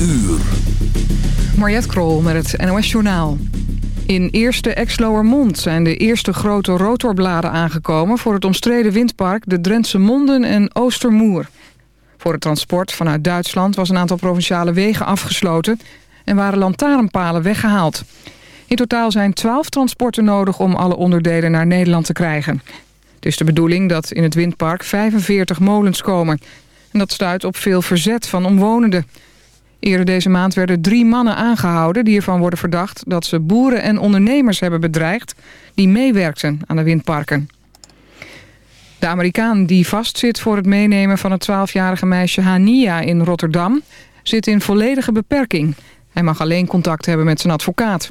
uur. Mariette Krol met het NOS Journaal. In Eerste Exloermond zijn de eerste grote rotorbladen aangekomen... voor het omstreden windpark de Drentse Monden en Oostermoer. Voor het transport vanuit Duitsland was een aantal provinciale wegen afgesloten... en waren lantaarnpalen weggehaald. In totaal zijn 12 transporten nodig om alle onderdelen naar Nederland te krijgen. Het is de bedoeling dat in het windpark 45 molens komen. En dat stuit op veel verzet van omwonenden. Eerder deze maand werden drie mannen aangehouden... die ervan worden verdacht dat ze boeren en ondernemers hebben bedreigd... die meewerkten aan de windparken. De Amerikaan die vastzit voor het meenemen van het 12-jarige meisje Hania in Rotterdam... zit in volledige beperking. Hij mag alleen contact hebben met zijn advocaat.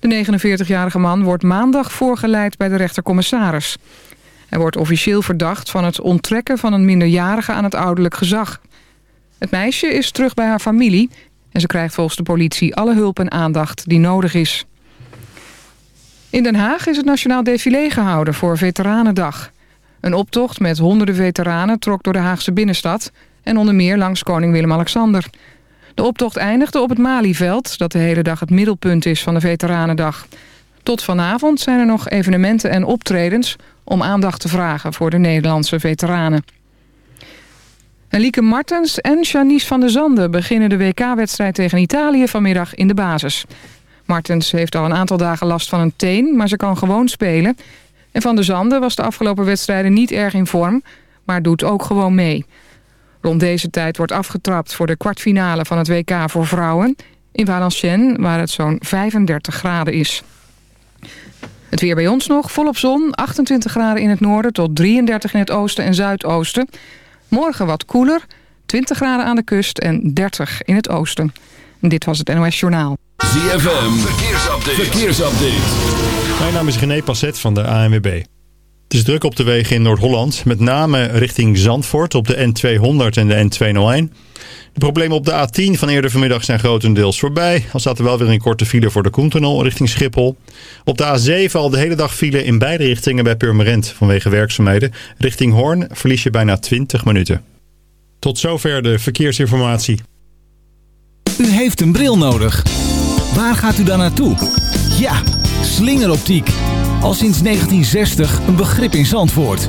De 49-jarige man wordt maandag voorgeleid bij de rechtercommissaris. Hij wordt officieel verdacht van het onttrekken van een minderjarige aan het ouderlijk gezag. Het meisje is terug bij haar familie en ze krijgt volgens de politie alle hulp en aandacht die nodig is. In Den Haag is het Nationaal Défilé gehouden voor Veteranendag. Een optocht met honderden veteranen trok door de Haagse binnenstad... en onder meer langs koning Willem-Alexander. De optocht eindigde op het Malieveld... dat de hele dag het middelpunt is van de Veteranendag. Tot vanavond zijn er nog evenementen en optredens... om aandacht te vragen voor de Nederlandse veteranen. Lieke Martens en Janice van der Zanden beginnen de WK-wedstrijd tegen Italië vanmiddag in de basis. Martens heeft al een aantal dagen last van een teen, maar ze kan gewoon spelen. En Van der Zanden was de afgelopen wedstrijden niet erg in vorm, maar doet ook gewoon mee. Rond deze tijd wordt afgetrapt voor de kwartfinale van het WK voor vrouwen... in Valenciennes, waar het zo'n 35 graden is. Het weer bij ons nog, volop zon, 28 graden in het noorden... tot 33 in het oosten en zuidoosten... Morgen wat koeler, 20 graden aan de kust en 30 in het oosten. dit was het NOS Journaal. ZFM, verkeersupdate. verkeersupdate. Mijn naam is René Passet van de ANWB. Het is druk op de wegen in Noord-Holland, met name richting Zandvoort op de N200 en de N201. De problemen op de A10 van eerder vanmiddag zijn grotendeels voorbij. Al staat er wel weer een korte file voor de Koentunnel richting Schiphol. Op de A7 al de hele dag file in beide richtingen bij Purmerend vanwege werkzaamheden. Richting Hoorn verlies je bijna 20 minuten. Tot zover de verkeersinformatie. U heeft een bril nodig. Waar gaat u dan naartoe? Ja, slingeroptiek. Al sinds 1960 een begrip in Zandvoort.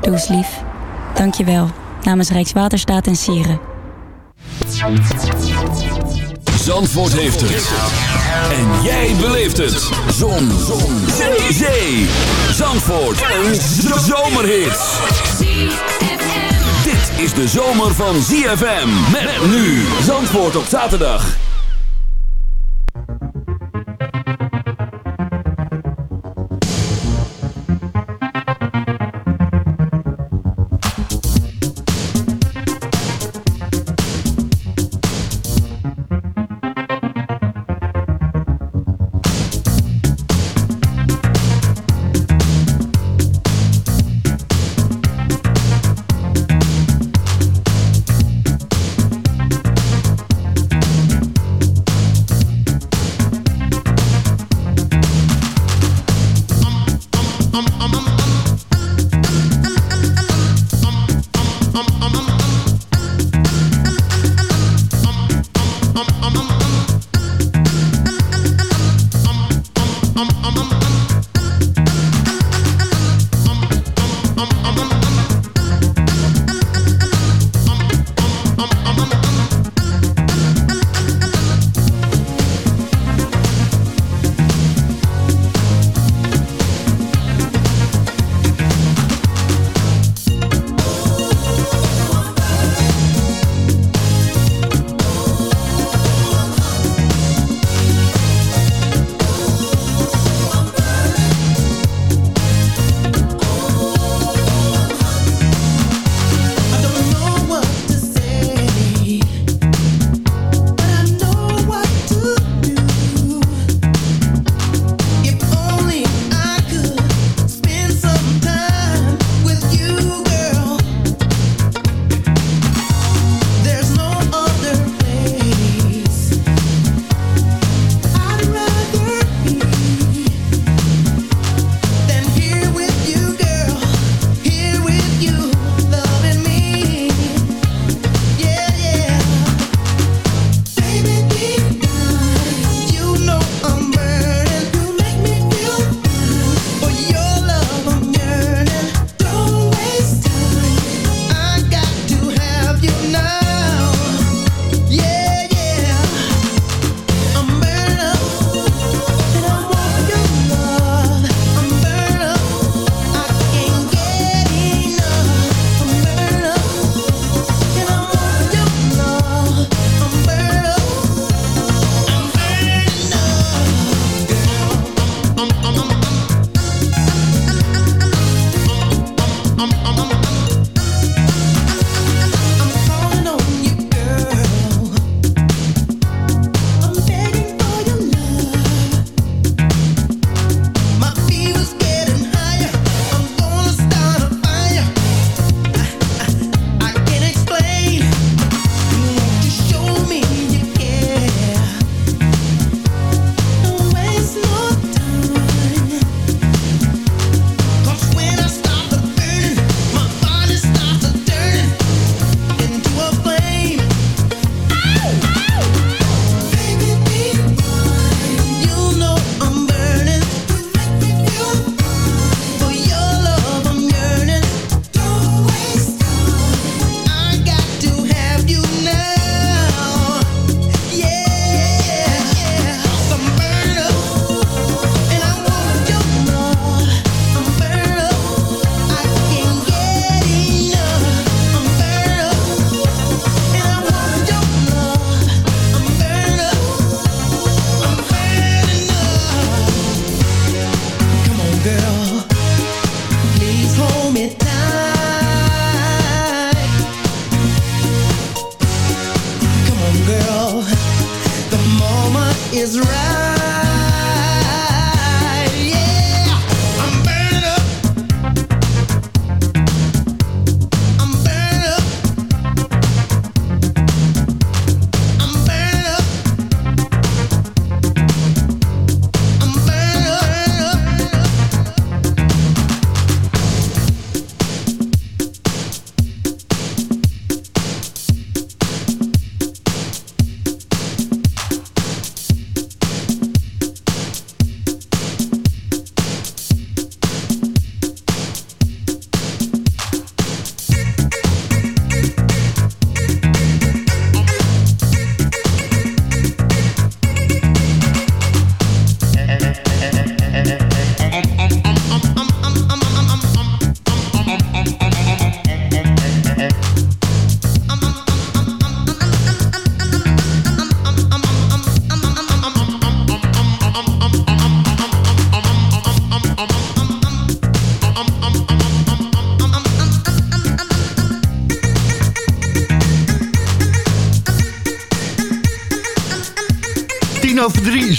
Doe lief. Dank je wel. Namens Rijkswaterstaat en Sieren. Zandvoort heeft het. En jij beleeft het. Zon. Zon. Zee. Zee. Zandvoort. Een zomerhit. Dit is de zomer van ZFM. Met nu. Zandvoort op zaterdag.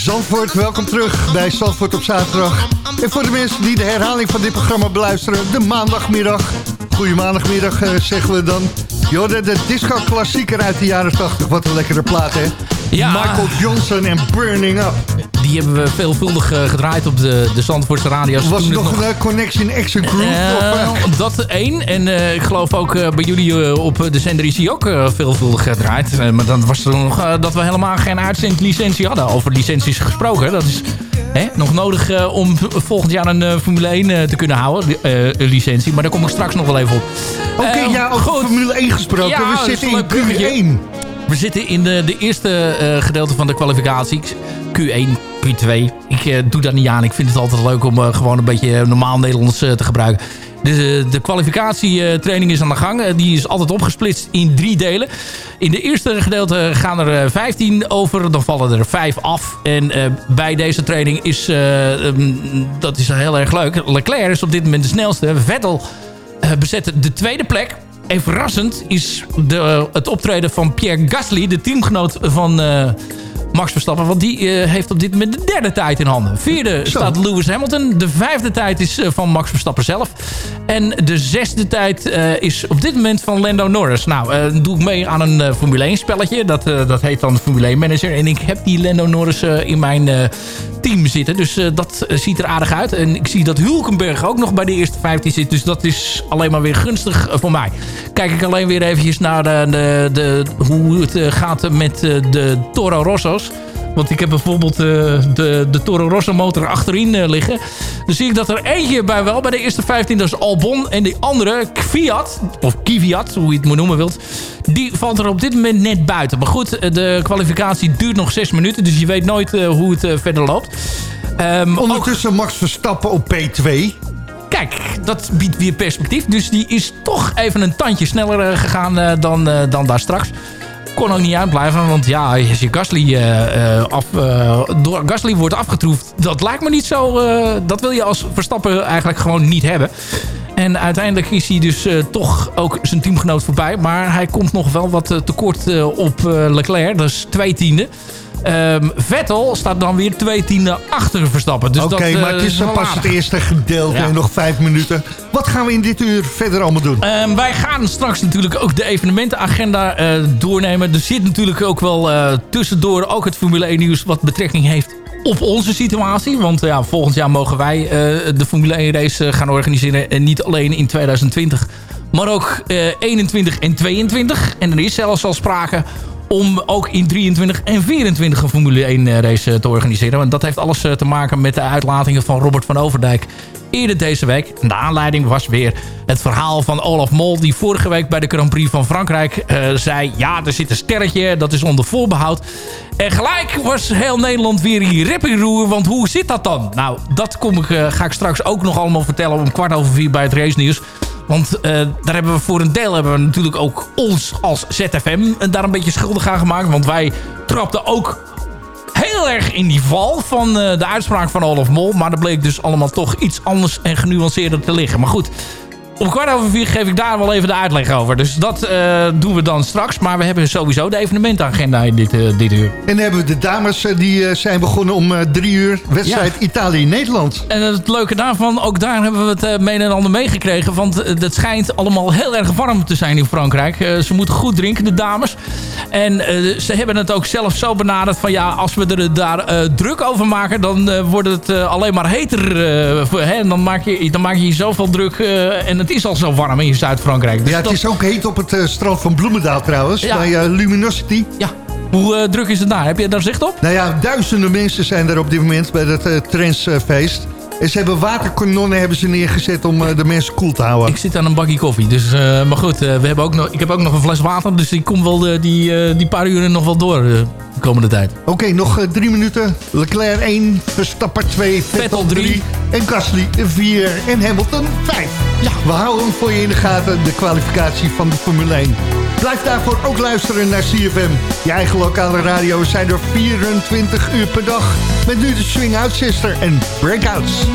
Zandvoort. Welkom terug bij Zandvoort op zaterdag. En voor de mensen die de herhaling van dit programma beluisteren... de maandagmiddag. Goeie maandagmiddag, uh, zeggen we dan. Jorden, de disco-klassieker uit de jaren 80. Wat een lekkere plaat, hè? Ja. Michael Johnson en Burning Up. Die hebben we veelvuldig uh, gedraaid op de, de Zandvoortse radio's. Was er nog, nog een Connection Action Group? Uh, dat één. En ik geloof ook bij jullie op de zender is ook veelvuldig gedraaid. maar dan was er nog dat we helemaal geen uitzendlicentie hadden. Over licenties gesproken. Dat is hè, nog nodig om volgend jaar een Formule 1 te kunnen houden. licentie. Maar daar kom ik straks nog wel even op. Oké, ja, over Formule 1 gesproken. Ja, we zitten in Q1. We zitten in de, de eerste uh, gedeelte van de kwalificatie. Q1, Q2. Ik uh, doe dat niet aan. Ik vind het altijd leuk om uh, gewoon een beetje normaal Nederlands te gebruiken. De, kwalificatietraining is aan de gang. Die is altijd opgesplitst in drie delen. In de eerste gedeelte gaan er 15 over. Dan vallen er 5 af. En bij deze training is... Um, dat is heel erg leuk. Leclerc is op dit moment de snelste. Vettel bezet de tweede plek. En verrassend is de, het optreden van Pierre Gasly, de teamgenoot van uh, Max Verstappen. Want die uh, heeft op dit moment de derde tijd in handen. Vierde Zo. staat Lewis Hamilton. De vijfde tijd is uh, van Max Verstappen zelf. En de zesde tijd is op dit moment van Lando Norris. Nou, doe ik mee aan een Formule 1 spelletje. Dat, dat heet dan Formule 1 Manager. En ik heb die Lando Norris in mijn team zitten. Dus dat ziet er aardig uit. En ik zie dat Hulkenberg ook nog bij de eerste 15 zit. Dus dat is alleen maar weer gunstig voor mij. Kijk ik alleen weer eventjes naar de, de, de hoe het gaat met de Toro Rosso's. Want ik heb bijvoorbeeld uh, de, de Toro Rosso motor achterin uh, liggen. Dan zie ik dat er eentje bij wel, bij de eerste 15, dat is Albon. En die andere, Kviat, of Kiviat, hoe je het maar noemen wilt. Die valt er op dit moment net buiten. Maar goed, de kwalificatie duurt nog 6 minuten. Dus je weet nooit uh, hoe het verder loopt. Um, Ondertussen ook... Max Verstappen op P2. Kijk, dat biedt weer perspectief. Dus die is toch even een tandje sneller gegaan dan, dan daar straks kon ook niet uitblijven. Want ja, als je Gasly, uh, af, uh, door Gasly wordt afgetroefd... dat lijkt me niet zo... Dat wil je als Verstappen eigenlijk gewoon niet hebben. En uiteindelijk is hij dus toch ook zijn teamgenoot voorbij. Maar hij komt nog wel wat tekort op Leclerc. Dat is twee tiende. Um, Vettel staat dan weer twee tienden achter Verstappen. Dus Oké, maar het is pas het eerste gedeelte ja. en nog vijf minuten. Wat gaan we in dit uur verder allemaal doen? Um, wij gaan straks natuurlijk ook de evenementenagenda uh, doornemen. Er zit natuurlijk ook wel uh, tussendoor ook het Formule 1 nieuws wat betrekking heeft op onze situatie. Want ja, volgend jaar mogen wij de Formule 1 race gaan organiseren. En niet alleen in 2020, maar ook 21 en 22. En er is zelfs al sprake om ook in 23 en 24 een Formule 1 eh, race eh, te organiseren. Want dat heeft alles eh, te maken met de uitlatingen van Robert van Overdijk eerder deze week. De aanleiding was weer het verhaal van Olaf Mol... die vorige week bij de Grand Prix van Frankrijk zei... ja, er zit een sterretje, dat is onder voorbehoud. En gelijk was heel Nederland weer in roer... want hoe zit dat dan? Nou, dat kom ik, ga ik straks ook nog allemaal vertellen... om kwart over vier bij het race nieuws. Want uh, daar hebben we voor een deel hebben we natuurlijk ook ons als ZFM daar een beetje schuldig aan gemaakt. Want wij trapten ook heel erg in die val van uh, de uitspraak van Olaf Mol. Maar dat bleek dus allemaal toch iets anders en genuanceerder te liggen. Maar goed, om kwart over vier geef ik daar wel even de uitleg over. Dus dat uh, doen we dan straks. Maar we hebben sowieso de evenementagenda in dit, uh, dit uur. En dan hebben we de dames uh, die zijn begonnen om drie uur. Wedstrijd ja. Italië-Nederland. En het leuke daarvan, ook daar hebben we het mee en ander meegekregen. Want het schijnt allemaal heel erg warm te zijn in Frankrijk. ze moeten goed drinken, de dames. En ze hebben het ook zelf zo benaderd van... ja, als we er daar druk over maken... dan wordt het alleen maar heter. Hè? En dan maak, je, dan maak je zoveel druk... en het is al zo warm in Zuid-Frankrijk. Dus ja, het is ook heet op het uh, strand van Bloemendaal trouwens. Ja. Bij uh, Luminosity. Ja. Hoe uh, druk is het daar? Heb je daar zicht op? Nou ja, duizenden mensen zijn er op dit moment bij het uh, Trendsfeest. En ze hebben waterkanonnen hebben ze neergezet om uh, de mensen koel te houden. Ik zit aan een bakje koffie. Dus, uh, maar goed, uh, we hebben ook nog, ik heb ook nog een fles water. Dus ik kom wel die, die paar uren nog wel door de komende tijd. Oké, okay, nog drie minuten. Leclerc 1, Verstappen 2, Vettel 3. En Gasly 4 en Hamilton 5. Ja. We houden hem voor je in de gaten, de kwalificatie van de Formule 1. Blijf daarvoor ook luisteren naar CFM. Je eigen lokale radio zijn er 24 uur per dag. Met nu de Swing Out Sister en Breakouts.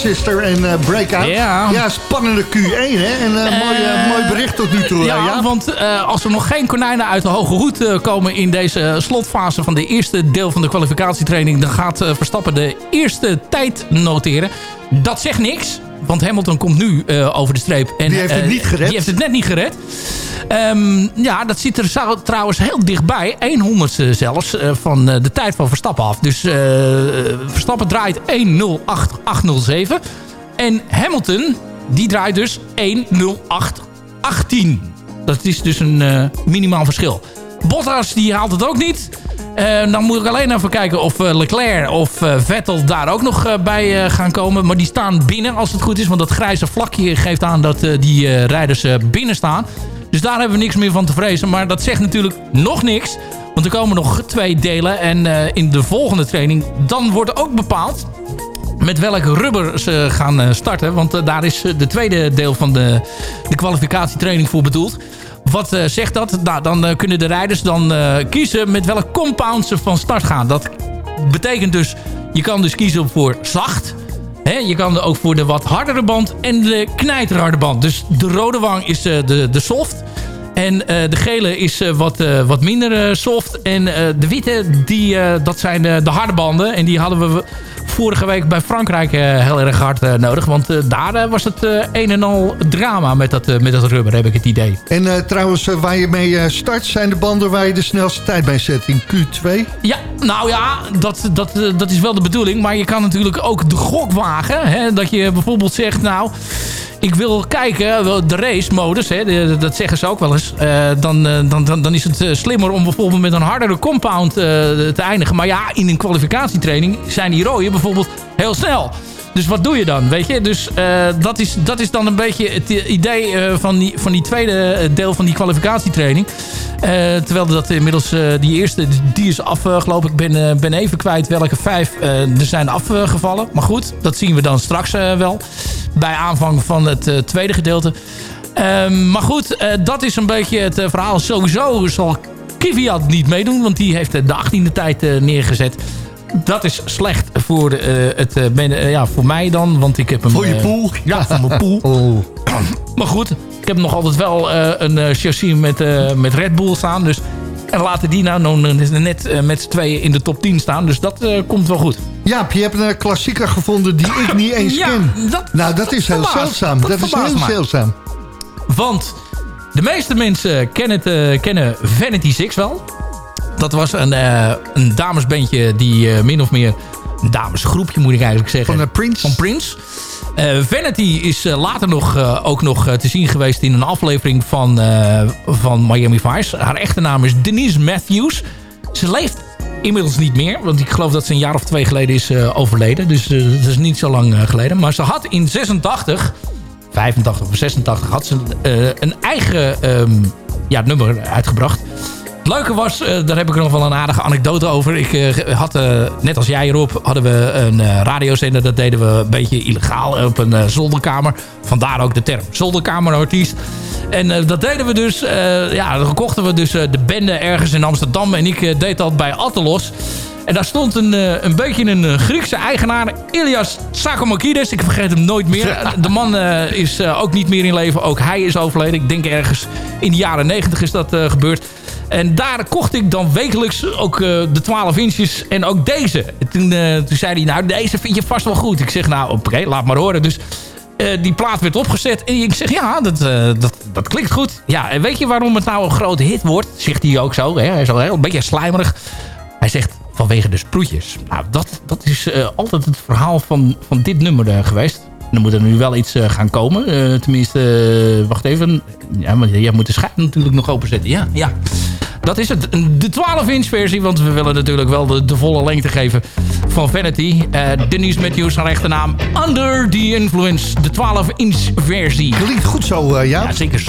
Sister en uh, Breakout. Ja. ja, spannende Q1, hè? En uh, mooi, uh, mooi bericht tot nu toe. Ja, ja? want als er nog geen konijnen uit de hoge hoed komen in deze slotfase van de eerste deel van de kwalificatietraining, dan gaat Verstappen de eerste tijd noteren. Dat zegt niks. Want Hamilton komt nu uh, over de streep. En, die heeft het niet gered. Die heeft het net niet gered. Um, ja, dat zit er trouwens heel dichtbij. 100 zelfs uh, van uh, de tijd van Verstappen af. Dus Verstappen draait 1.08.807. En Hamilton, die draait dus 1.08.18. Dat is dus een minimaal verschil. Bottas die haalt het ook niet. Uh, dan moet ik alleen even kijken of uh, Leclerc of Vettel daar ook nog bij gaan komen. Maar die staan binnen als het goed is. Want dat grijze vlakje geeft aan dat die rijders binnen staan. Dus daar hebben we niks meer van te vrezen. Maar dat zegt natuurlijk nog niks. Want er komen nog twee delen. En in de volgende training dan wordt ook bepaald met welk rubber ze gaan starten. Want daar is de tweede deel van de, de kwalificatietraining voor bedoeld. Wat zegt dat? Nou, dan kunnen de rijders dan kiezen met welke compound ze van start gaan. Dat betekent dus, je kan dus kiezen voor zacht. Je kan ook voor de wat hardere band en de knijterharde band. Dus de rode wang is de, de soft. En de gele is wat, wat minder soft. En de witte, die, dat zijn de harde banden. En die hadden we vorige week bij Frankrijk uh, heel erg hard uh, nodig. Want uh, daar was het een en al drama met dat, met dat rubber, heb ik het idee. En trouwens, waar je mee start, zijn de banden waar je de snelste tijd bij zet in Q2? Ja, nou ja, dat, dat, dat is wel de bedoeling. Maar je kan natuurlijk ook de gok wagen. Hè, dat je bijvoorbeeld zegt, nou ik wil kijken, de race-modus, hè, dat zeggen ze ook wel eens. Uh, dan, dan, dan, dan is het slimmer om bijvoorbeeld met een hardere compound te eindigen. Maar ja, in een kwalificatietraining zijn die rode bijvoorbeeld heel snel. Dus wat doe je dan, weet je? Dus uh, dat, is, dat is dan een beetje het idee uh, van, die, van die tweede deel van die kwalificatietraining. Terwijl dat inmiddels die eerste, die is afgelopen. Ik ben, ben even kwijt welke vijf er zijn afgevallen. Maar goed, dat zien we dan straks wel. Bij aanvang van het tweede gedeelte. Ehm, maar goed, dat is een beetje het verhaal. Sowieso zal Kvyat niet meedoen, want die heeft de 18e tijd neergezet dat is slecht voor, uh, het, uh, ja, voor mij dan. Want ik heb hem... Voor je pool? ja, voor mijn pool. Oh. Maar goed, ik heb nog altijd wel een chassis met, met Red Bull staan. Dus, en laten die nou net met z'n tweeën in de top 10 staan. Dus dat komt wel goed. Ja, je hebt een klassieker gevonden die ik niet eens ja, ken. Dat, nou, dat is heel zeldzaam. Dat, dat is heel zeldzaam. Want de meeste mensen kennen, het, kennen Vanity Six wel. Dat was een, uh, een damesbandje die uh, min of meer... Een damesgroepje moet ik eigenlijk zeggen. Van uh, Prince. Van Prince. Vanity is later nog, ook nog te zien geweest in een aflevering van, van Miami Vice. Haar echte naam is Denise Matthews. Ze leeft inmiddels niet meer. Want ik geloof dat ze een jaar of twee geleden is overleden. Dus dat is niet zo lang geleden. Maar ze had in 86, 85 of 86, had ze een eigen um, ja, nummer uitgebracht leuke was, uh, daar heb ik nog wel een aardige anekdote over. Ik uh, had, uh, net als jij erop, hadden we een radiozender. Dat deden we een beetje illegaal op een zolderkamer. Vandaar ook de term zolderkamerartiest. En dat deden we dus, ja, dan kochten we dus de bende ergens in Amsterdam. En ik deed dat bij Attelos. En daar stond een, een beetje een Griekse eigenaar, Ilias Tsakomakides. Ik vergeet hem nooit meer. De man is ook niet meer in leven. Ook hij is overleden. Ik denk ergens in de jaren negentig is dat gebeurd. En daar kocht ik dan wekelijks ook uh, de 12 inches en ook deze. toen, uh, toen zei hij, nou deze vind je vast wel goed. Ik zeg, nou oké, laat maar horen. Dus uh, die plaat werd opgezet. En ik zeg, ja, dat, dat, dat klinkt goed. Ja, en weet je waarom het nou een grote hit wordt? Zegt hij ook zo. Hè? Hij is al heel, een beetje slijmerig. Hij zegt, vanwege de sproetjes. Nou, dat, dat is altijd het verhaal van, van dit nummer geweest. Dan moet er nu wel iets gaan komen. tenminste, wacht even. Ja, maar jij moet de schijf natuurlijk nog openzetten. Ja, ja. Dat is het. De 12-inch versie. Want we willen natuurlijk wel de, de volle lengte geven van Vanity. Uh, Denise Matthews, haar echte naam. Under the Influence. De 12-inch versie. Klinkt goed zo, uh, ja? Ja, zeker.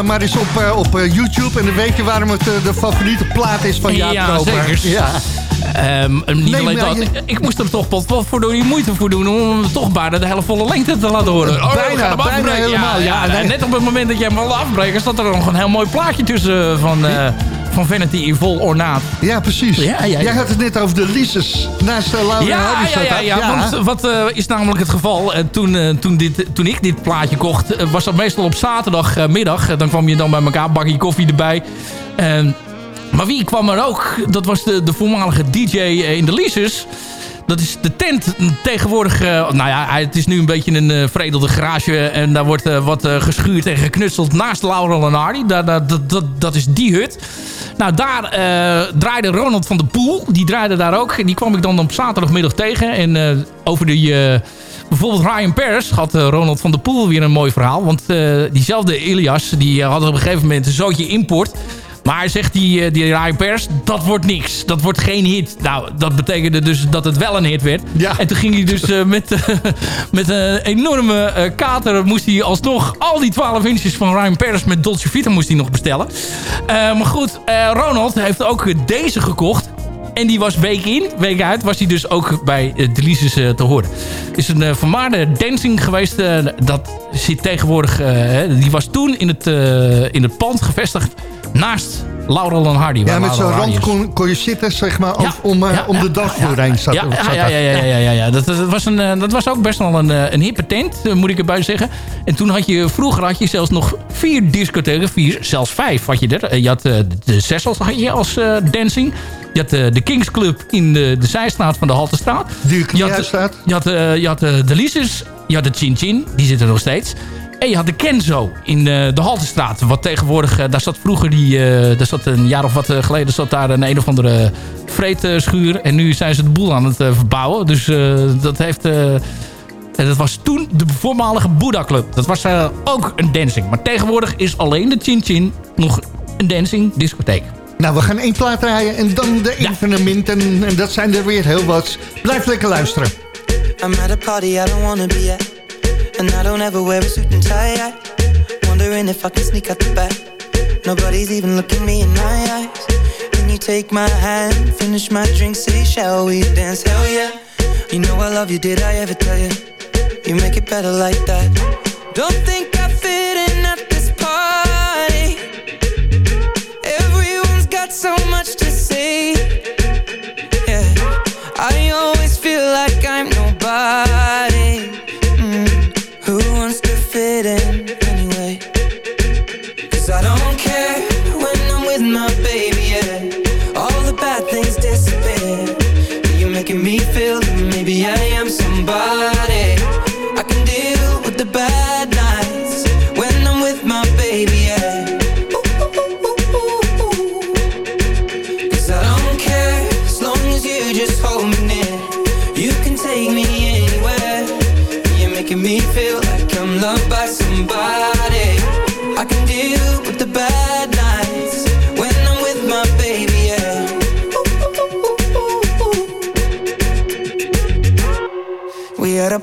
Eh, maar eens op, uh, op uh, YouTube. En dan weet je waarom het de favoriete plaat is van Jaap ja. Zeker. Ja, Um, niet nee, alleen dat. Je... Ik moest er toch wat voor door die moeite voor doen... om hem toch bijna de hele volle lengte te laten horen. Oh, bijna, bijna helemaal. Ja, ja, net op het moment dat jij hem wilde afbreken... zat er nog een heel mooi plaatje tussen van... Uh, van Vanity in vol ornaat. Ja, precies. Ja, ja, Jij had het net over de Lises naast uh, Laura ja, ja, ja, ja, ja, want wat uh, is namelijk het geval? Uh, toen, toen, dit, toen ik dit plaatje kocht, was dat meestal op zaterdagmiddag. dan kwam je dan bij elkaar, bakje koffie erbij. Maar wie kwam er ook? Dat was de, de voormalige DJ in de Lises. Dat is de tent tegenwoordig. Uh, nou ja, het is nu een beetje een uh, vredelde garage. En daar wordt uh, wat geschuurd en geknutseld naast Laurel en Hardy. Dat, is die hut. Nou, daar draaide Ronald van der Poel. Die draaide daar ook. Die kwam ik dan op zaterdagmiddag tegen. En over die... bijvoorbeeld Ryan Paris had Ronald van der Poel weer een mooi verhaal. Want diezelfde Elias, die had op een gegeven moment een zootje import. Maar zegt die, eh, die Ryan Pers, dat wordt niks. Dat wordt geen hit. Nou, dat betekende dus dat het wel een hit werd. Ja. En toen ging hij dus uh, met, uh, met een enorme uh, kater... moest hij alsnog al die 12 inches van Ryan Pers met Dolce Vita moest hij nog bestellen. maar goed, Ronald heeft ook deze gekocht. En die was week in, week uit, was hij dus ook bij uh, uh, te horen. Is een uh, vermaarde dancing geweest. dat zit tegenwoordig... die was toen in het, in het pand gevestigd naast Laurel en Hardy. Ja, met zo'n rand kon, kon, je zitten, zeg maar, ja, om, uh, ja, om de dagsvloer heen zat, ja, ja, ja, ja, ja, ja, ja. Dat, dat, was een, uh, dat was ook best wel een, uh, een hippe tent, moet ik erbij zeggen. En toen had je, vroeger had je zelfs nog vier discotheken, vier, zelfs vijf had je er. Je had de Sessels had je als dancing. Je had de Kings Club in de, de zijstraat van de Haltestraat. Die je had, je had, je had de Lises, je had de Chin Chin, die zitten nog steeds. En je had de Kenzo in de, eh, Haltestraat. Wat tegenwoordig, eh, daar zat vroeger die, uh, daar zat een jaar of wat geleden zat daar een een of andere vreedschuur. En nu zijn ze de boel aan het verbouwen. Dus dat heeft... En dat was toen de voormalige Buddha Club. Dat was ook een dancing. Maar tegenwoordig is alleen de Chin Chin nog een dancing discotheek. Nou, we gaan één plaat draaien en dan de evenementen. En, en dat zijn er weer heel wat. Blijf lekker luisteren. I'm at a party I don't wanna be at. And I don't ever wear a suit and tie I, Wondering if I can sneak out the back Nobody's even looking me in my eyes Can you take my hand, finish my drink Say, shall we dance? Hell yeah You know I love you, did I ever tell you? You make it better like that Don't think I'm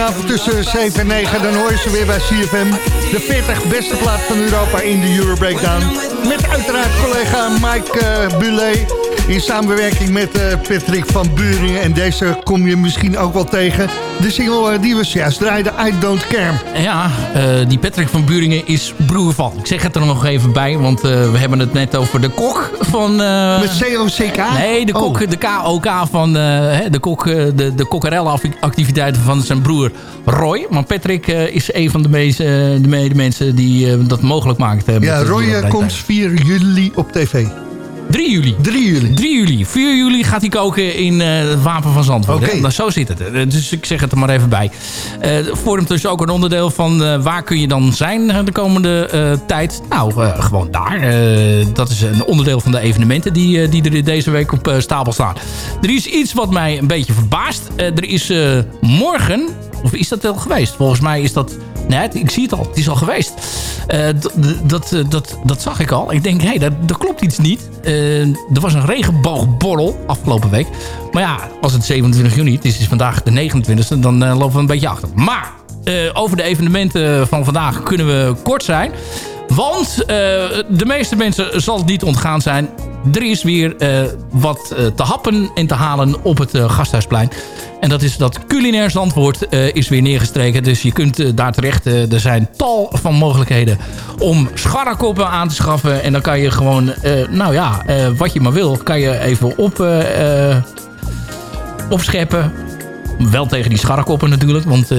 vanavond tussen 7 en 9, dan hoor je ze weer bij CFM. De 40 beste plaat van Europa in de Euro Breakdown. Met uiteraard collega Mike uh, Bulet. In samenwerking met uh, Patrick van Buringen. En deze kom je misschien ook wel tegen. De single uh, die we juist draaiden, I Don't Care. Ja, uh, die Patrick van Buringen is broer van. Ik zeg het er nog even bij, want we hebben het net over de kok van... met C-O-C-K? Nee, de kok, oh. de KOK van de kok, de, de kokkerella-activiteiten van zijn broer Roy. Maar Patrick is een van de, de mensen die dat mogelijk maakt. ja, Roy komt 4 juli op tv. 3 juli. 3 juli. 3 juli. 4 juli gaat hij koken in uh, het Wapen van Zandvoort. Okay. Nou, zo zit het. Dus ik zeg het er maar even bij. Uh, vormt dus ook een onderdeel van uh, waar kun je dan zijn de komende tijd? Nou, gewoon daar. dat is een onderdeel van de evenementen die, die er deze week op stapel staan. Er is iets wat mij een beetje verbaast. er is morgen, of is dat al geweest? Volgens mij is dat... Nee, ik zie het al. Het is al geweest. Uh, dat, dat, dat zag ik al. Ik denk, hé, hey, daar klopt iets niet. Uh, er was een regenboogborrel afgelopen week. Maar ja, als het 27 juni, het is vandaag de 29e, dan lopen we een beetje achter. Maar over de evenementen van vandaag kunnen we kort zijn. Want de meeste mensen zal het niet ontgaan zijn. Er is weer wat te happen en te halen op het Gasthuisplein. En dat is dat culinair Zandvoort uh, is weer neergestreken. Dus je kunt daar terecht. Er zijn tal van mogelijkheden om scharrekoppen aan te schaffen. En dan kan je gewoon, nou ja, wat je maar wil, kan je even op, opscheppen. Wel tegen die scharrekoppen natuurlijk. Want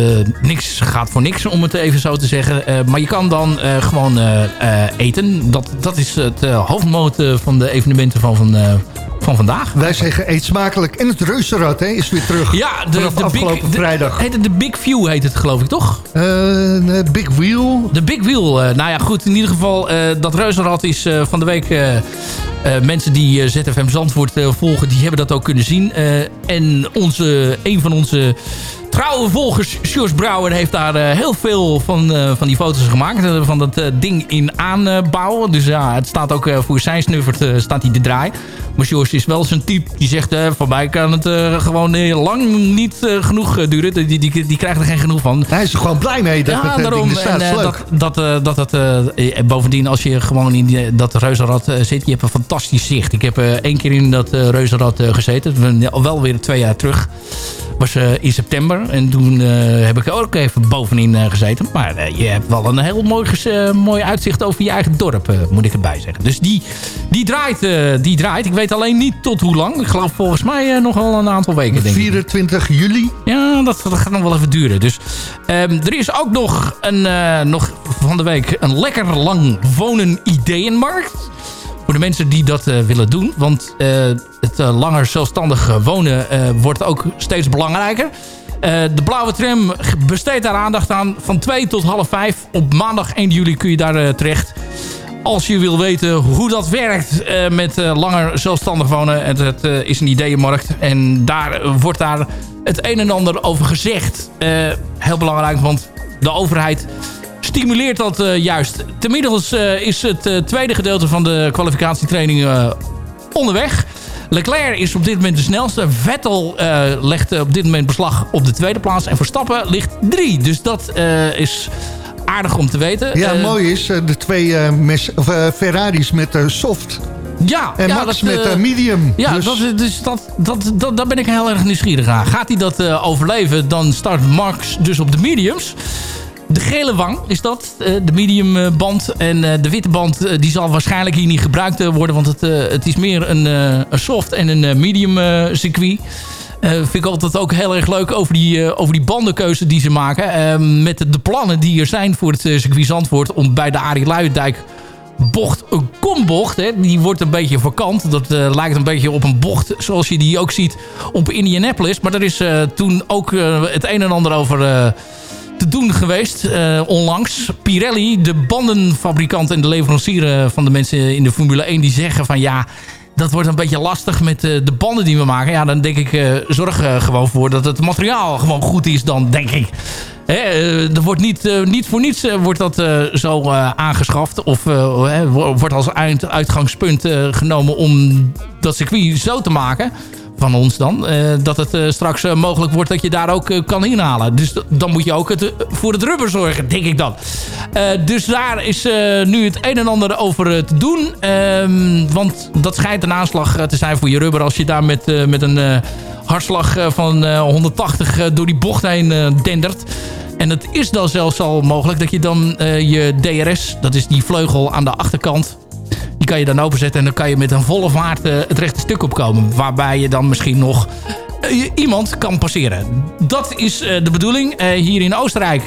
niks gaat voor niks, om het even zo te zeggen. maar je kan dan gewoon eten. Dat, dat is het hoofdmoot van de evenementen van, van, van vandaag. Wij zeggen eet smakelijk. En het reuzenrad hè, is weer terug. Ja, de, de afgelopen big, vrijdag. De, heet de Big View heet het geloof ik toch? Uh, de Big Wheel. De Big Wheel. Uh, nou ja goed, in ieder geval uh, dat reuzenrad is van de week... mensen die ZFM Zandvoort volgen, die hebben dat ook kunnen zien. en onze, een van onze trouwe volgers, Sjors Brouwer, heeft daar uh, heel veel van, uh, van die foto's gemaakt. Uh, van dat ding in aanbouw. Dus ja, het staat ook voor zijn snuffert staat hij te draaien. Maar Sjors is wel zijn type die zegt, van mij kan het gewoon lang niet genoeg duren. Die, die, die, krijgt er geen genoeg van. Hij is er gewoon blij mee dat ja, daarom, ding staat. En, dat, dat, dat, dat, bovendien, als je gewoon in dat reuzenrad zit, je hebt een fantastisch zicht. Ik heb één keer in dat reuzenrad gezeten. Wel weer twee jaar terug was uh, in september. En toen uh, heb ik ook even bovenin uh, gezeten. Maar je hebt wel een heel mooi, mooi uitzicht over je eigen dorp, moet ik erbij zeggen. Dus die, die, draait, die draait. Ik weet alleen niet tot hoe lang. Ik geloof volgens mij nog wel een aantal weken. Denk 24 juli? Ja, dat, dat, gaat nog wel even duren. Dus um, er is ook nog, een, nog van de week een lekker lang wonen ideeënmarkt voor de mensen die dat uh, willen doen. Want uh, het uh, langer zelfstandig wonen wordt ook steeds belangrijker. de blauwe tram besteedt daar aandacht aan. Van 2 tot half 5 op maandag 1 juli kun je daar terecht. Als je wil weten hoe dat werkt met langer zelfstandig wonen. Het, het is een ideeënmarkt. En daar wordt daar het een en ander over gezegd. heel belangrijk, want de overheid stimuleert dat uh, juist. Temiddels uh, is het uh, tweede gedeelte van de kwalificatietraining onderweg. Leclerc is op dit moment de snelste. Vettel legt op dit moment beslag op de tweede plaats. En Verstappen ligt drie. Dus dat is aardig om te weten. Ja, mooi is de twee of, Ferraris met soft... Ja, en ja, Max dat, met uh, medium. Ja, dus, dat, dus dat, dat, dat, daar ben ik heel erg nieuwsgierig aan. Gaat hij dat uh, overleven, dan start Max dus op de mediums. De gele wang is dat, de medium band. En de witte band die zal waarschijnlijk hier niet gebruikt worden. Want het, het is meer een, een soft en een medium circuit. Vind ik altijd ook heel erg leuk over die, over die bandenkeuze die ze maken. Uh, met de, plannen die er zijn voor het circuit Zandvoort... om bij de Arie Luijendijk bocht, een kombocht. Hè, die wordt een beetje vakant. Dat lijkt een beetje op een bocht zoals je die ook ziet op Indianapolis. Maar er is toen ook het een en ander over te doen geweest onlangs. Pirelli, de bandenfabrikant en de leverancier van de mensen in de Formule 1... die zeggen van ja, dat wordt een beetje lastig met de banden die we maken. Ja, dan denk ik, zorg gewoon voor dat het materiaal gewoon goed is dan, denk ik. Eh, er wordt niet, niet voor niets wordt dat zo aangeschaft. Of wordt als uitgangspunt genomen om dat circuit zo te maken van ons dan. dat het straks mogelijk wordt dat je daar ook kan inhalen. Dus dan moet je ook het, voor het rubber zorgen, denk ik dan. dus daar is nu het een en ander over te doen. Ehm, want dat schijnt een aanslag te zijn voor je rubber als je daar met, met een hartslag van 180 door die bocht heen dendert. En het is dan zelfs al mogelijk dat je dan je DRS, dat is die vleugel aan de achterkant... die kan je dan openzetten en dan kan je met een volle vaart uh, het rechte stuk opkomen. Waarbij je dan misschien nog uh, iemand kan passeren. Dat is de bedoeling. hier in Oostenrijk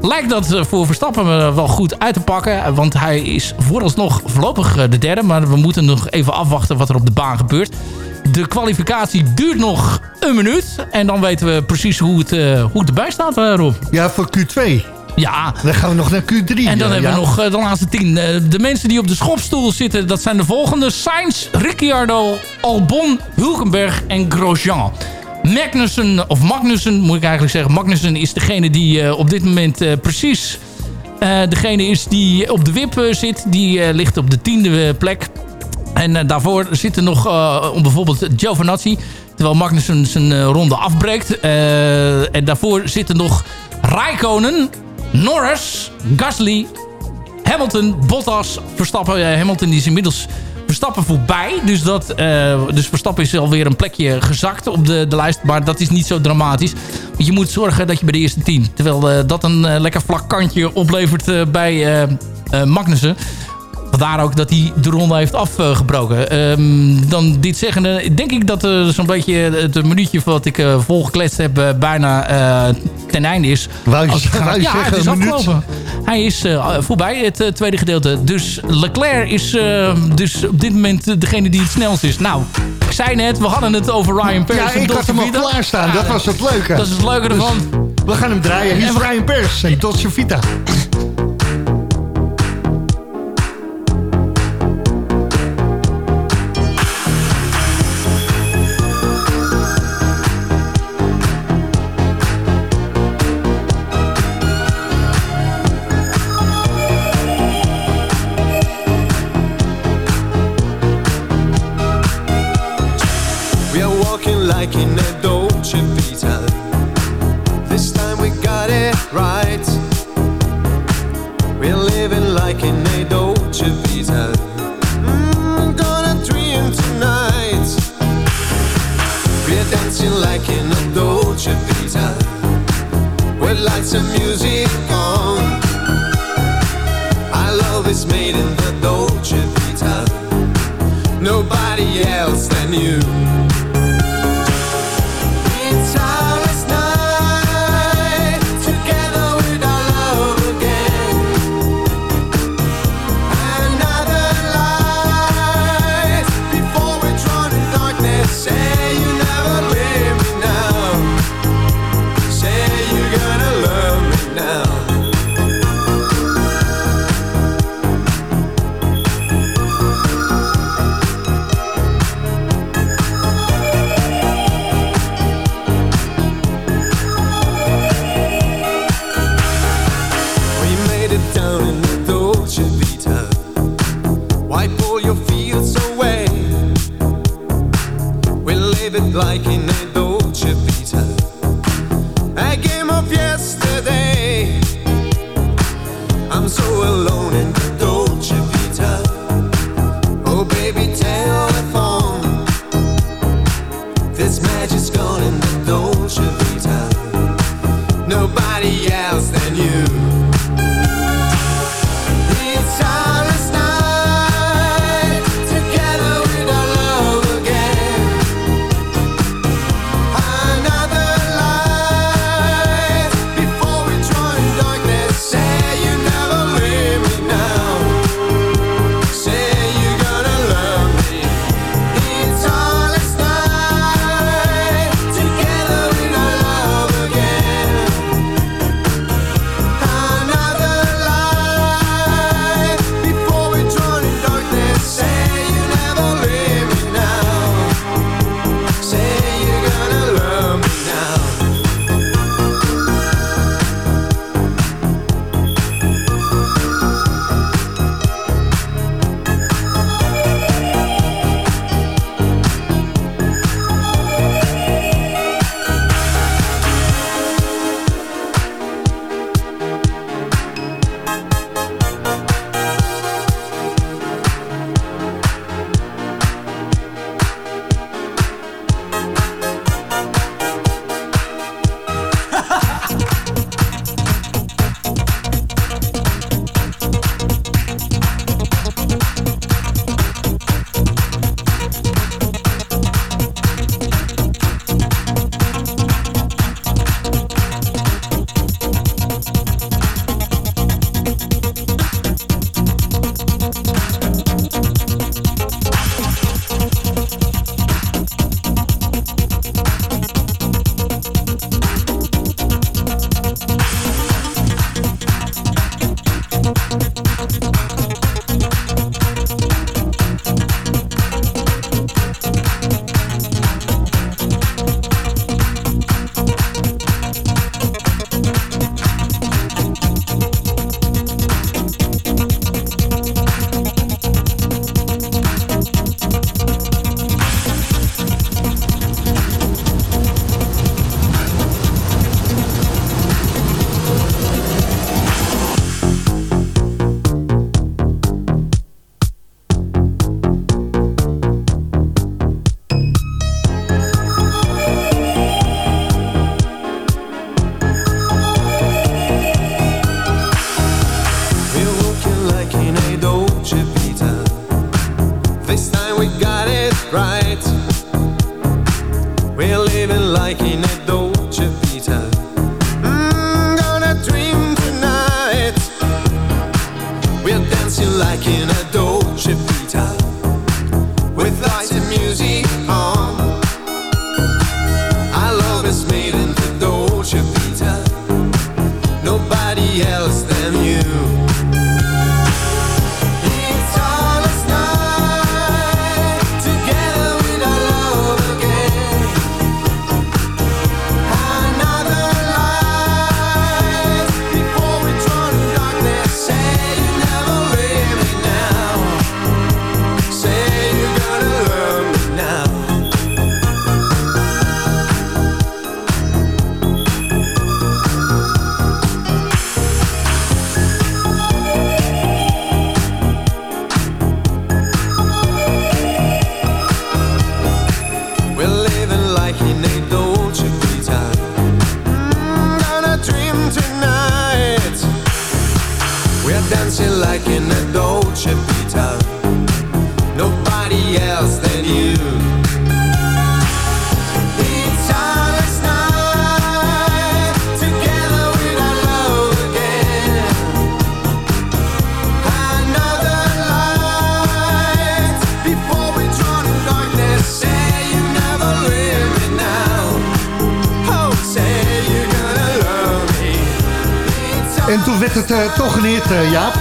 lijkt dat voor Verstappen wel goed uit te pakken. Want hij is vooralsnog voorlopig de derde. Maar we moeten nog even afwachten wat er op de baan gebeurt. De kwalificatie duurt nog een minuut. En dan weten we precies hoe het, hoe het erbij staat, Rob. Ja, voor Q2. Ja. Dan gaan we nog naar Q3. En dan ja, hebben we nog uh, de laatste tien. de mensen die op de schopstoel zitten, dat zijn de volgende. Sainz, Ricciardo, Albon, Hulkenberg en Grosjean. Magnussen, of Magnussen moet ik eigenlijk zeggen. Magnussen is degene die op dit moment precies... degene is die op de wip zit. Die ligt op de tiende plek. En daarvoor zitten nog uh, bijvoorbeeld Giovinazzi. Terwijl Magnussen zijn ronde afbreekt. en daarvoor zitten nog Raikkonen, Norris, Gasly, Hamilton, Bottas, Verstappen. Hamilton is inmiddels Verstappen voorbij. Dus, dat, dus Verstappen is alweer een plekje gezakt op de, de lijst. Maar dat is niet zo dramatisch. Want je moet zorgen dat je bij de eerste tien... Terwijl dat een lekker vlak kantje oplevert bij Magnussen. Vandaar ook dat hij de ronde heeft afgebroken. Um, dan dit zeggende, denk ik dat uh, zo'n beetje het minuutje wat ik uh, volgekletst heb uh, bijna ten einde is. Wou je, Als wou je ja, zeggen, het is een minuut? afgelopen. Hij is voorbij, het tweede gedeelte. Dus Leclerc is dus op dit moment degene die het snelst is. Nou, ik zei net, we hadden het over Ryan Perez. Ja, ik had hem al klaarstaan. Dat was het leuke. Dat is het leuke ervan. We gaan hem draaien. Hier is Ryan Perez en Dolce Vita. You.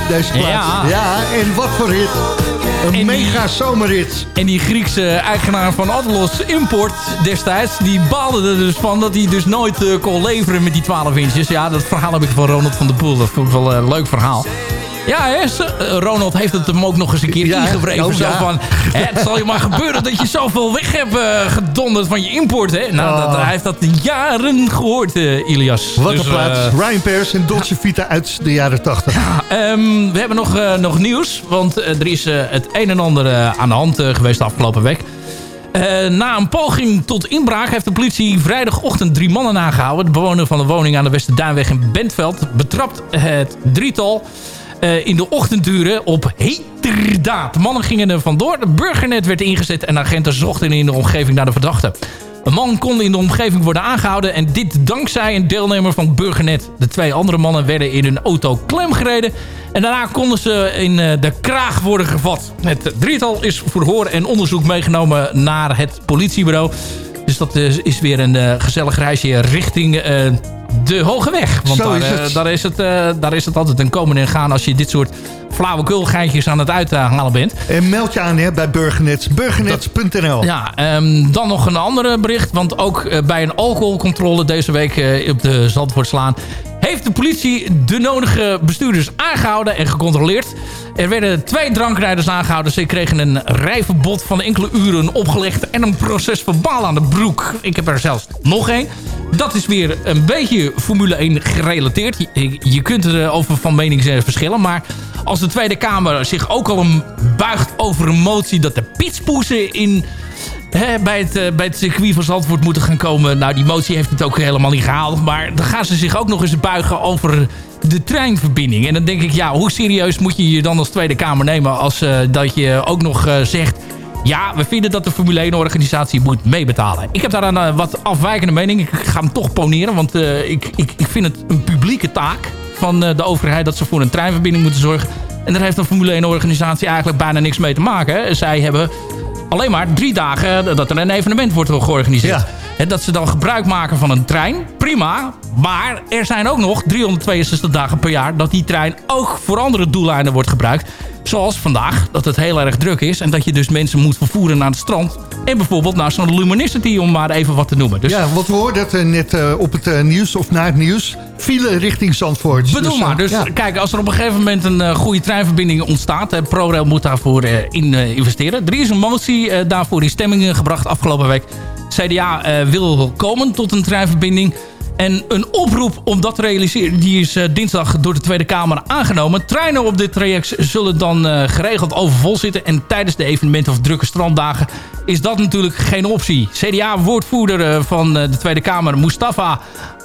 Deze plaat. Ja. ja, en wat voor hit. Een mega zomerhit. En die Griekse eigenaar van Atlas Import destijds... die baalde er dus van dat hij dus nooit eh, kon leveren met die 12 inches. Ja, dat verhaal heb ik van Ronald van der Poel. Dat vond ik wel een leuk verhaal. Ja, hè, eh, Ronald heeft het hem ook nog eens een keer Ja, oh, zo ja. van, hè, het zal je maar gebeuren dat je zoveel weg hebt eh, gedonderd van je import. Hè? Nou, dat, hij heeft dat jaren gehoord, eh, Ilias. Wat Dus, een plaat. eh, Ryan Pers en Dolce Vita uit de jaren 80. Ehm, we hebben nog, nog nieuws. Want er is het een en ander aan de hand geweest de afgelopen week. Na een poging tot inbraak heeft de politie vrijdagochtend drie mannen aangehouden. De bewoner van de woning aan de Westerduinweg in Bentveld betrapt het drietal eh, in de ochtenduren op heterdaad. Mannen gingen er vandoor. De burgernet werd ingezet en agenten zochten in de omgeving naar de verdachte. Een man kon in de omgeving worden aangehouden en dit dankzij een deelnemer van Burgernet. De twee andere mannen werden in hun auto klemgereden en daarna konden ze in eh, de kraag worden gevat. Het drietal is voor hoor en onderzoek meegenomen naar het politiebureau. Dus dat eh, is weer een gezellig reisje richting de Hoge Weg. Want daar, is eh, het. daar, is het, eh, daar is het altijd een komen en gaan als je dit soort flauwekulgeintjes aan het uithalen bent. En meld je aan hè, bij Burgernet. Burgernet.nl Ja, ehm, dan nog een andere bericht. Want ook eh, bij een alcoholcontrole deze week op de Zandvoortslaan... heeft de politie de nodige bestuurders aangehouden en gecontroleerd. Er werden twee drankrijders aangehouden. Ze kregen een rijverbod van enkele uren opgelegd... en een proces verbaal aan de broek. Ik heb er zelfs nog één. Dat is weer een beetje Formule 1 gerelateerd. Je, je kunt erover van mening verschillen. Maar als de Tweede Kamer zich ook al een buigt over een motie... dat de pitspoesen in hè, bij, het, eh, bij het circuit van Zandvoort moeten gaan komen. Nou, die motie heeft het ook helemaal niet gehaald. Maar dan gaan ze zich ook nog eens buigen over de treinverbinding. En dan denk ik, ja, hoe serieus moet je je dan als Tweede Kamer nemen... als eh, dat je ook nog eh, zegt... Ja, we vinden dat de Formule 1-organisatie moet meebetalen. Ik heb daar een wat afwijkende mening. Ik ga hem toch poneren, want ik, ik, ik vind het een publieke taak van de overheid... dat ze voor een treinverbinding moeten zorgen. En daar heeft de Formule 1-organisatie eigenlijk bijna niks mee te maken. Zij hebben alleen maar drie dagen dat er een evenement wordt georganiseerd. En dat ze dan gebruik maken van een trein. Prima. Maar er zijn ook nog 362 dagen per jaar dat die trein ook voor andere doeleinden wordt gebruikt. Zoals vandaag, dat het heel erg druk is. En dat je dus mensen moet vervoeren naar het strand. En bijvoorbeeld naar zo'n Luminicity, om maar even wat te noemen. Dus Ja, wat we hoorden eh, net eh, op het eh, nieuws, of na het nieuws. File richting Zandvoort. Bedoel Dus, eh, maar. Dus ja. kijk, als er op een gegeven moment een eh, goede treinverbinding ontstaat... ProRail moet daarvoor eh, in eh, investeren. Er is een motie eh, daarvoor in stemming eh, gebracht afgelopen week. CDA eh, wil komen tot een treinverbinding. En een oproep om dat te realiseren... die is eh, dinsdag door de Tweede Kamer aangenomen. Treinen op dit traject zullen dan eh, geregeld overvol zitten. En tijdens de evenementen of drukke stranddagen... is dat natuurlijk geen optie. CDA-woordvoerder eh, van eh, de Tweede Kamer, Mustafa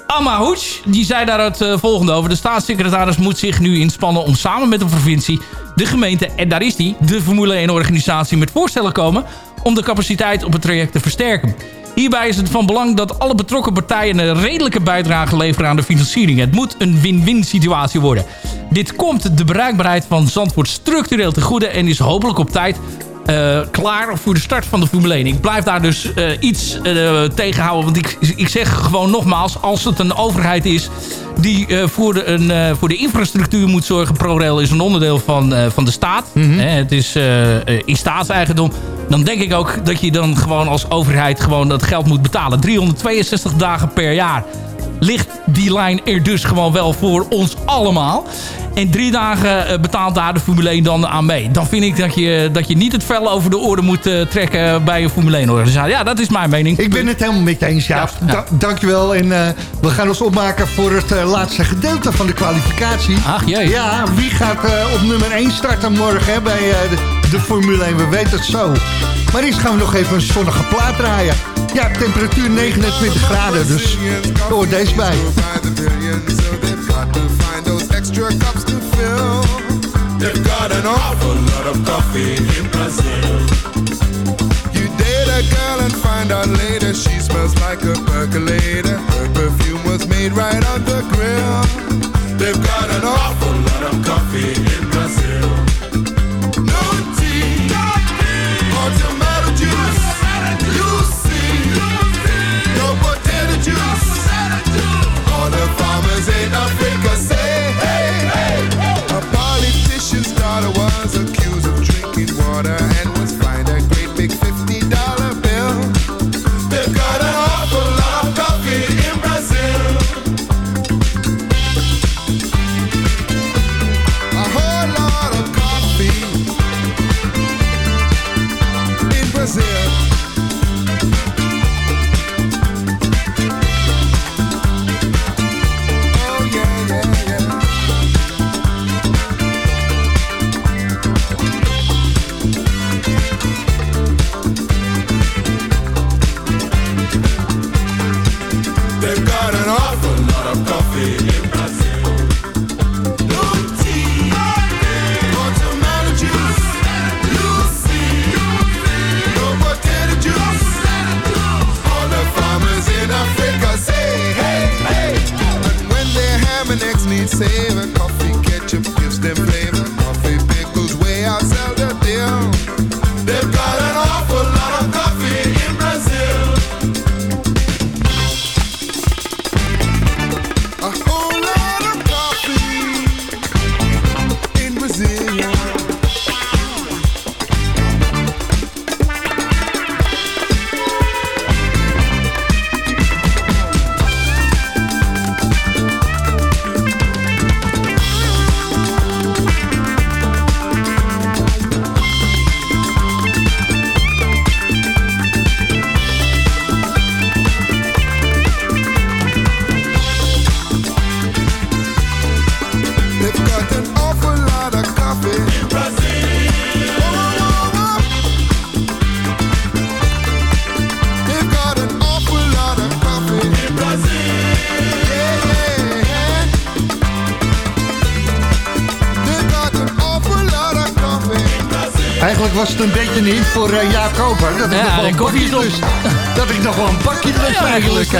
Amahouch, die zei daar het eh, volgende over. De staatssecretaris moet zich nu inspannen om samen met de provincie, de gemeente, en daar is die, de Formule 1-organisatie met voorstellen komen om de capaciteit op het traject te versterken. Hierbij is het van belang dat alle betrokken partijen een redelijke bijdrage leveren aan de financiering. Het moet een win-win situatie worden. Dit komt de bereikbaarheid van Zandvoort structureel te goede en is hopelijk op tijd eh, klaar voor de start van de Formule 1. Ik blijf daar dus eh, iets eh, tegenhouden. Want ik, ik zeg gewoon nogmaals, als het een overheid is die voor, de, een, voor de infrastructuur moet zorgen. ProRail is een onderdeel van, van de staat. Hè, het is in staatseigendom. Dan denk ik ook dat je dan gewoon als overheid gewoon dat geld moet betalen. 362 dagen per jaar ligt die lijn er dus gewoon wel voor ons allemaal. En drie dagen eh, betaalt daar de Formule 1 dan aan mee. Dan vind ik dat je, dat je niet het vel over de oren moet eh, trekken bij een Formule 1 organisatie. Ja, dat is mijn mening. Ik ben het helemaal met je eens, Jaap. Da- dankjewel. En eh, we gaan ons opmaken voor het laatste gedeelte van de kwalificatie. Ach jee. Ja, wie gaat op nummer 1 starten morgen hè, bij de, de Formule 1? We weten het zo. Maar eerst gaan we nog even een zonnige plaat draaien. Ja, temperatuur 29 graden, dus hoor deze bij. They've got an awful lot of coffee in Brazil. You date a girl and find out later she smells like a percolator. Her perfume was made right on the grill. They've got an awful lot of coffee in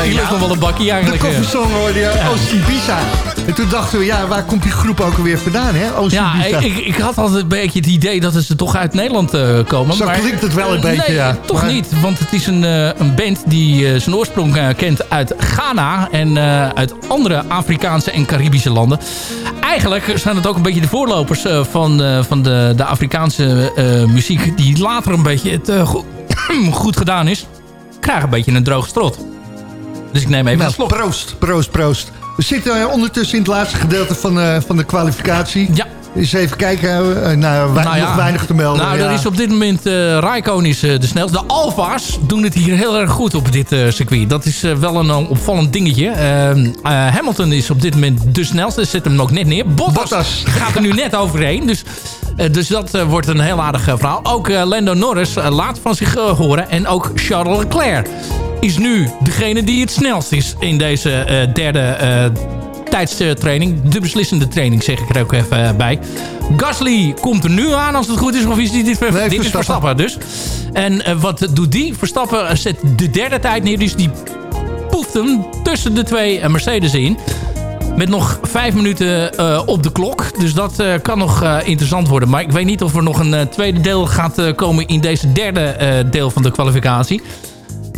ik lust nog wel een bakje eigenlijk, De koffiesong hoorde je, Oost Ibiza. En toen dachten we, ja, waar komt die groep ook alweer vandaan, hè? Ja, ik, ik had altijd een beetje het idee dat ze toch uit Nederland eh, komen. Zo maar, klinkt het wel een beetje, nee, ja. toch Maar- niet. Want het is een, eh, een band die eh, zijn oorsprong eh, kent uit Ghana... en eh, uit andere Afrikaanse en Caribische landen. Eigenlijk zijn het ook een beetje de voorlopers eh, van, eh, van de, de Afrikaanse eh, muziek... die later een beetje het, eh, goed, goed gedaan is. Krijgen een beetje een droge strot. Dus ik neem even Nou, een slok. proost, proost, proost. We zitten eh, ondertussen in het laatste gedeelte van, eh, van de kwalificatie. Ja. Eens even kijken, eh, nou, wij- nog weinig te melden. Nou, ja. er is op dit moment uh, Raikkonen is de snelste. De Alfa's doen het hier heel erg goed op dit circuit. Dat is wel een opvallend dingetje. Eh, eh, Hamilton is op dit moment de snelste. Zet hem nog net neer. Bottas, gaat er nu net overheen. Dus, dus dat wordt een heel aardig verhaal. Ook Lando Norris laat van zich horen. En ook Charles Leclerc is nu degene die het snelst is in deze eh, derde eh, tijdstraining. De beslissende training zeg ik er ook even eh, bij. Gasly komt er nu aan als het goed is. Of is dit, dit, dit is Verstappen. Dus. En wat doet die? Verstappen zet de derde tijd neer. Dus die poeft hem tussen de twee Mercedes in. Met nog vijf minuten op de klok. Dus dat kan nog interessant worden. Maar ik weet niet of er nog een tweede deel gaat komen in deze derde deel van de kwalificatie.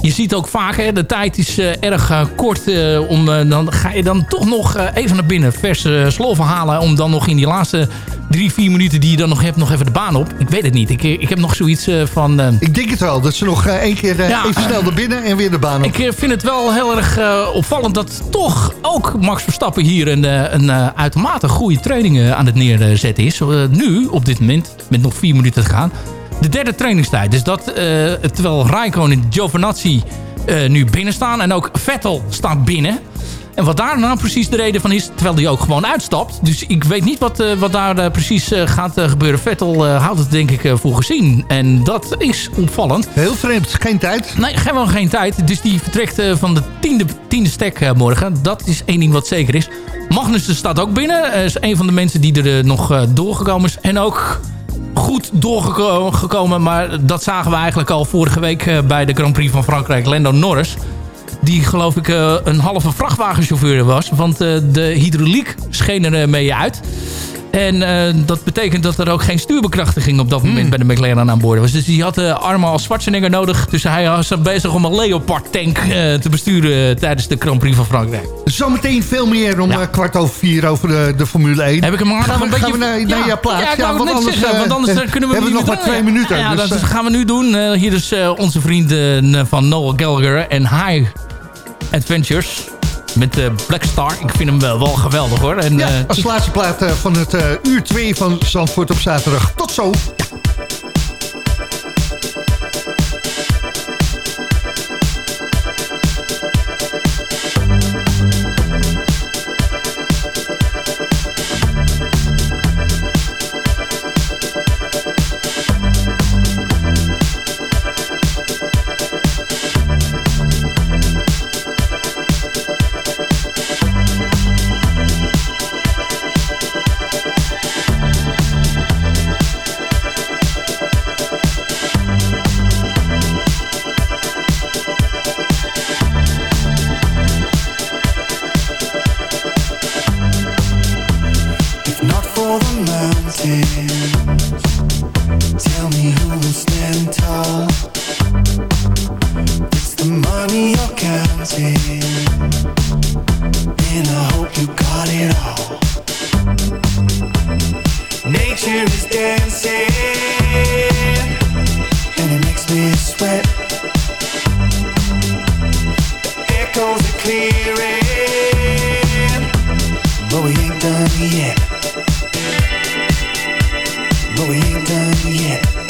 Je ziet ook vaak, hè, de tijd is eh, erg eh, kort. eh, om, dan ga je dan toch nog even naar binnen verse sloven halen. Om dan nog in die laatste drie, vier minuten die je dan nog hebt, nog even de baan op. Ik weet het niet. Ik, ik heb nog zoiets van... Ik denk het wel, dat ze nog één keer Ja. even snel naar binnen en weer de baan op. ik vind het wel heel erg opvallend dat toch ook Max Verstappen hier een, een uitermate goede training aan het neerzetten is. Nu, op dit moment, met nog vier minuten te gaan. De derde trainingstijd. Dus dat, eh, terwijl Raikkonen en Giovinazzi eh, nu binnen staan. En ook Vettel staat binnen. En wat daar nou precies de reden van is, terwijl hij ook gewoon uitstapt. Dus ik weet niet wat, eh, wat daar precies gaat gebeuren. Vettel houdt het denk ik voor gezien. En dat is opvallend. Heel vreemd, geen tijd. Nee, gewoon geen tijd. Dus die vertrekt van de tiende, tiende stek morgen. Dat is één ding wat zeker is. Magnussen staat ook binnen. Is een van de mensen die er nog doorgekomen is. En ook goed doorgekomen. Maar dat zagen we eigenlijk al vorige week eh, bij de Grand Prix van Frankrijk. Lando Norris. Die geloof ik eh, een halve vrachtwagenchauffeur was. Want eh, de hydrauliek scheen er mee uit. En dat betekent dat er ook geen stuurbekrachtiging op dat moment bij de McLaren aan boord was. Dus die had uh, armen als Schwarzenegger nodig. Dus hij was bezig om een Leopard tank uh, te besturen tijdens de Grand Prix van Frankrijk. Zometeen veel meer om Ja. uh, kwart over vier over de, de Formule 1. Heb ik hem we, een beetje... gaan we naar, naar jouw plaats? Ja, ik het want net anders, zeggen, eh, want anders eh, kunnen we hebben we nog maar twee minuten. Ja, dus, dat eh, gaan we nu doen. Eh, hier is eh, onze vrienden eh, van Noel Gallagher en High Adventures. Met eh, Black Star. Ik vind hem wel, wel geweldig hoor. En, ja, eh, als laatste plaat eh, van het eh, uur 2 van Zandvoort op zaterdag. Tot zo. Clearing. But we ain't done yet. But we ain't done yet.